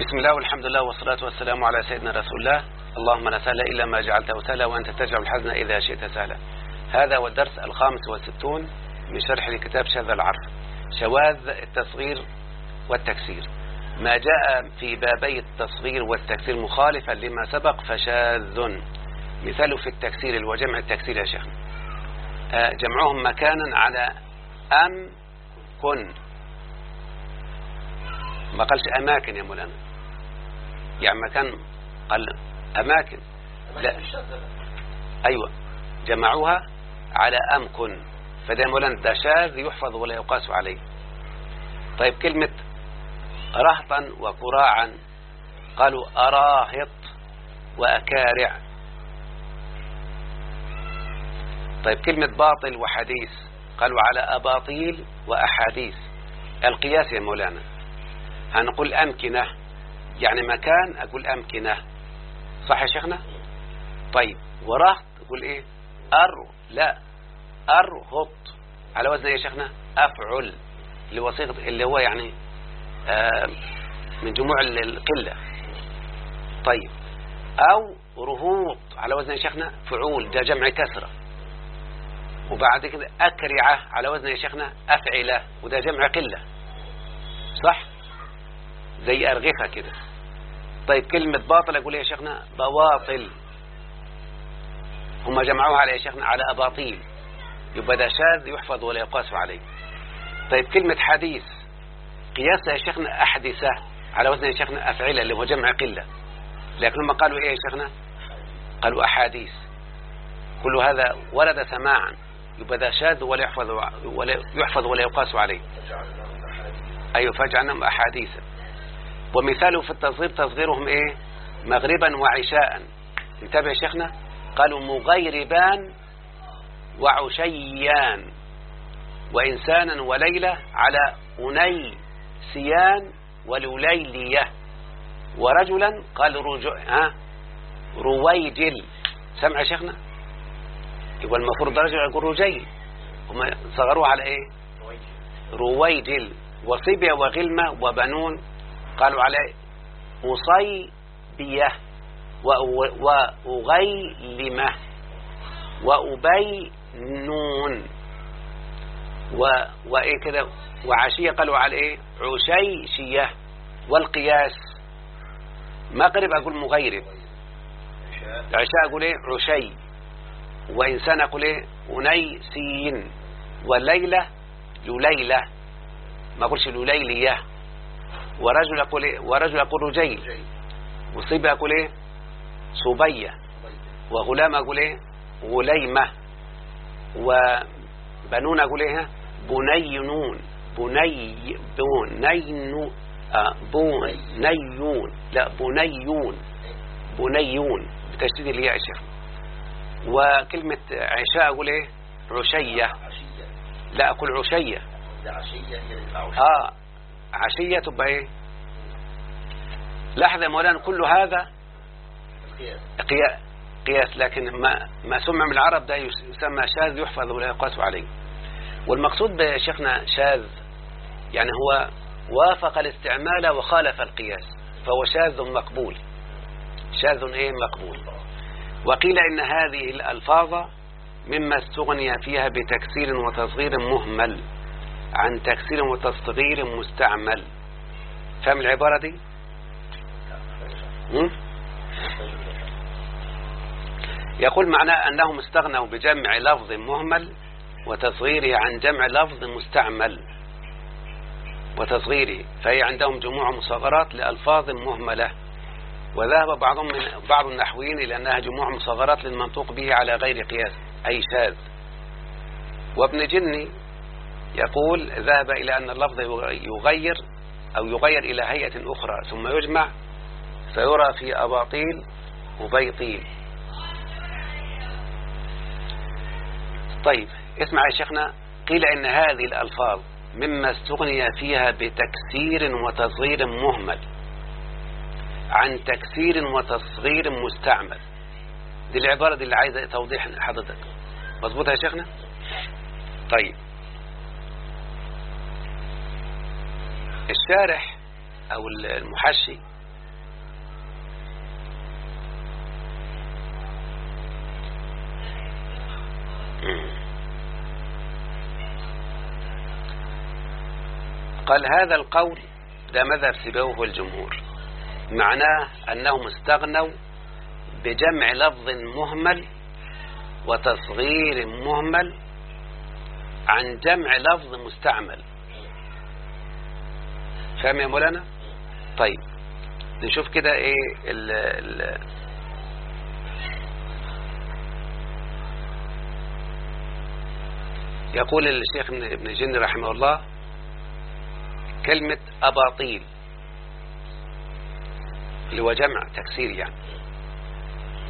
بسم الله والحمد لله والصلاة والسلام على سيدنا رسول الله. اللهم لا سهل إلا ما جعلته سهلا وأنت تجعل الحزن إذا شئت سهلا. هذا هو الدرس الخامس والستون من شرح لكتاب شاذ العرف. شواذ التصغير والتكسير. ما جاء في بابي التصغير والتكسير مخالفا لما سبق فشاذ. مثاله في التكسير وجمع التكسير يا شيخنا آه، جمعهم مكانا على أم كن. ما قالش أماكن يا مولانا. يعني مكان قال أماكن. لا. أيوة. جمعوها على أم كن فده مولانا ده شاذ يحفظ ولا يقاس عليه. طيب كلمة رهطا وكراعا قالوا أراهط وأكارع. طيب كلمة باطل وحديث. قالوا على أباطيل وأحاديث. القياس يا مولانا. هنقول أمكنة. يعني مكان أقول أمكنة. صح يا شيخنا؟ طيب ورهط أقول إيه؟ أر لا. أرهط على وزن إيه يا شيخنا؟ أفعل. اللي هو صيغة اللي هو يعني آه من جموع القلة. طيب. أو رهوط. على وزن يا شيخنا؟ فعول. ده جمع كسرة. وبعد كده أكرعة. على وزن يا شيخنا؟ أفعلة. وده جمع قلة. صح؟ زي أرغفة كده. طيب كلمة باطل أقول يا شيخنا بواطل. هم جمعوها على يا شيخنا على أباطيل. يبقى ده شاذ يحفظ ولا يقاس عليه. طيب كلمة حديث. قياسها يا شيخنا أحدثة. على وزن يا شيخنا أفعلة اللي هو جمع قلة. لكن هم قالوا إيه يا شيخنا؟ قالوا أحاديث. كل هذا ورد سماعا. يبقى ده شاذ ولا يحفظ ولا يحفظ ولا يقاس عليه. أيوة فجعلناهم أحاديثا. ومثاله في التصغير تصغيرهم إيه؟ مغربا وعشاء انتبه يا شيخنا. قالوا مغيربان وعشيان وإنسانا وليلة على أني سيان ولوليلية. ورجلا قال رجو ها؟ رويجل. سمع يا شيخنا؟ يبقى المفروض رجل يقول رجيل. هم صغروها على إيه؟ رويجل. وصبية وغلمة وبنون قالوا على أصيبية وأغيلمة وأبينون. و... وإيه كده؟ وعشية قالوا على إيه؟ عشيشية والقياس. مغرب أقول مغيرب. عشاء أقول إيه؟ عشي. وإنسان أقول إيه؟ أنيسين. والليلة لليلة ما أقولش لليلية ورجل أقول إيه؟ ورجل أقول رجيل وصيبة أقول إيه؟ صبية. وغلام أقول إيه؟ غليمة. وبنون أقول إيه؟ بنينون بني بنينو آه بنيون لا بنيون بنيون بتشديد الياء يا شيخ وكلمة عشاء أقول إيه؟ عشية. لا أقول عشية. آه. عشية تبقى إيه؟ لاحظ يا مولانا كل هذا قياس قياس لكن ما ما سمع من العرب ده يسمى شاذ يحفظ ولا يقاس عليه. والمقصود بشيخنا شاذ يعني هو وافق الاستعمال وخالف القياس فهو شاذ مقبول. شاذ إيه؟ مقبول. وقيل إن هذه الألفاظ مما استغني فيها بتكسير وتصغير مهمل. عن تكسير وتصغير مستعمل. فهم العبارة دي? يقول معناه أنهم استغنوا بجمع لفظ مهمل وتصغيره عن جمع لفظ مستعمل وتصغيره فهي عندهم جموع مصغرات لألفاظ مهملة. وذهب بعضهم من بعض النحويين إلى أنها جموع مصغرات للمنطوق به على غير قياس أي شاذ. وابن جني يقول ذهب إلى أن اللفظ يغير أو يغير إلى هيئة أخرى ثم يجمع فيرى في أباطيل وبيطيل طيب اسمع يا شيخنا قيل إن هذه الألفاظ مما استغني فيها بتكسير وتصغير مهمل عن تكسير وتصغير مستعمل. دي العبارة دي اللي عايزة توضيح حضرتك. مظبوط يا شيخنا؟ طيب. الشارح أو المحشي. قال هذا القول ده مذهب سبوه الجمهور معناه أنهم استغنوا بجمع لفظ مهمل وتصغير مهمل عن جمع لفظ مستعمل. فاهم يا مولانا؟ طيب نشوف كده إيه ال ال يقول الشيخ ابن جن رحمه الله كلمة أباطيل اللي هو جمع تكسير يعني.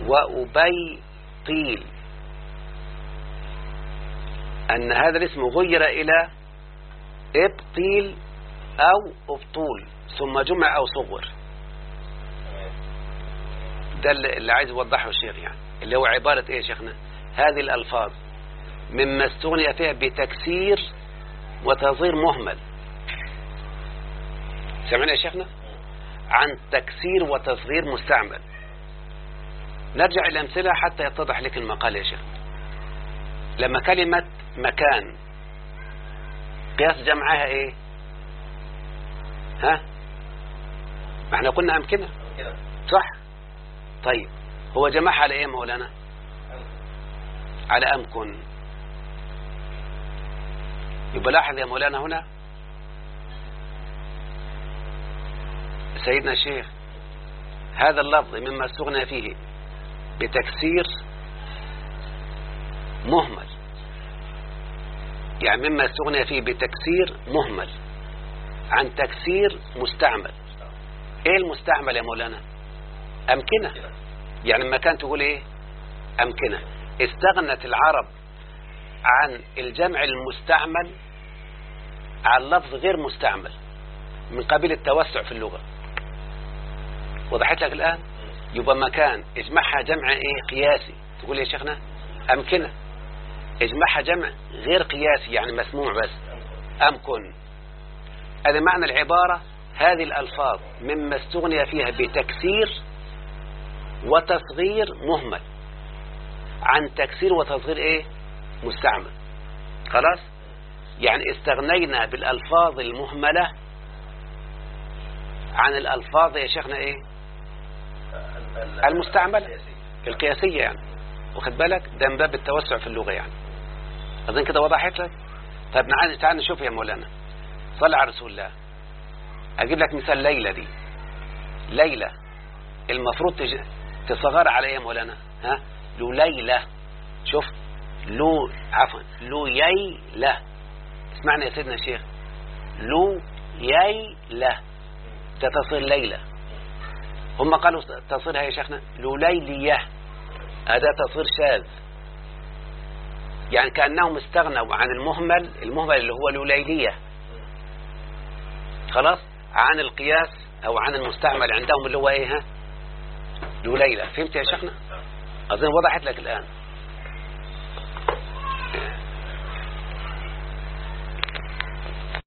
وأبيطيل. أن هذا الاسم غير إلى إبطيل أو أبطول ثم جمع أو صغر. ده اللي عايز يوضحه الشيخ يعني اللي هو عبارة إيه يا شيخنا؟ هذه الألفاظ. مما استغني فيها بتكسير وتصغير مهمل. سمعنا يا شيخنا؟ عن تكسير وتصغير مستعمل. نرجع إلى أمثلة حتى يتضح لك المقال يا شيخ. لما كلمة مكان قياس جمعها إيه؟ ها؟ ما إحنا قلنا امكنه صح؟ طيب هو جمعها على إيه مولانا؟ على امكن يبقى لاحظ يا مولانا هنا. سيدنا الشيخ هذا اللفظ مما استغنى فيه بتكسير مهمل. يعني مما استغنى فيه بتكسير مهمل. عن تكسير مستعمل. إيه المستعمل يا مولانا؟ أمكنة. يعني لما كان تقول إيه؟ أمكنة. استغنت العرب عن الجمع المستعمل عن لفظ غير مستعمل من قبيل التوسع في اللغة. وضحت لك الآن؟ يبقى مكان اجمعها جمع إيه؟ قياسي. تقول يا شيخنا؟ أمكنة. اجمعها جمع غير قياسي يعني مسموع بس. أمكن. هذا معنى العبارة هذه الألفاظ مما استغني فيها بتكسير وتصغير مهمل. عن تكسير وتصغير إيه؟ مستعمل. خلاص؟ يعني استغنينا بالألفاظ المهملة عن الألفاظ يا شيخنا إيه؟ المستعملة. القياسية يعني. واخد بالك؟ ده من باب التوسع في اللغة يعني. أظن كده وضحت لك؟ طيب تعال نشوف يا مولانا. صلى على رسول الله. أجيب لك مثال ليلى دي. ليلى المفروض تج... تصغر على إيه يا مولانا. ها؟ لو ليلى شوف لو عفوا لو يي لا اسمعنا يا سيدنا الشيخ. لو يي لا تصير ليلى. هم قالوا تصيرها يا شيخنا. لو ليلية. هذا تصير شاذ. يعني كأنهم استغنوا عن المهمل المهمل اللي هو لوليلية خلاص؟ عن القياس أو عن المستعمل عندهم اللي هو إيه ها؟ لوليلة فهمت يا شيخنا؟ أظن وضحت لك الآن.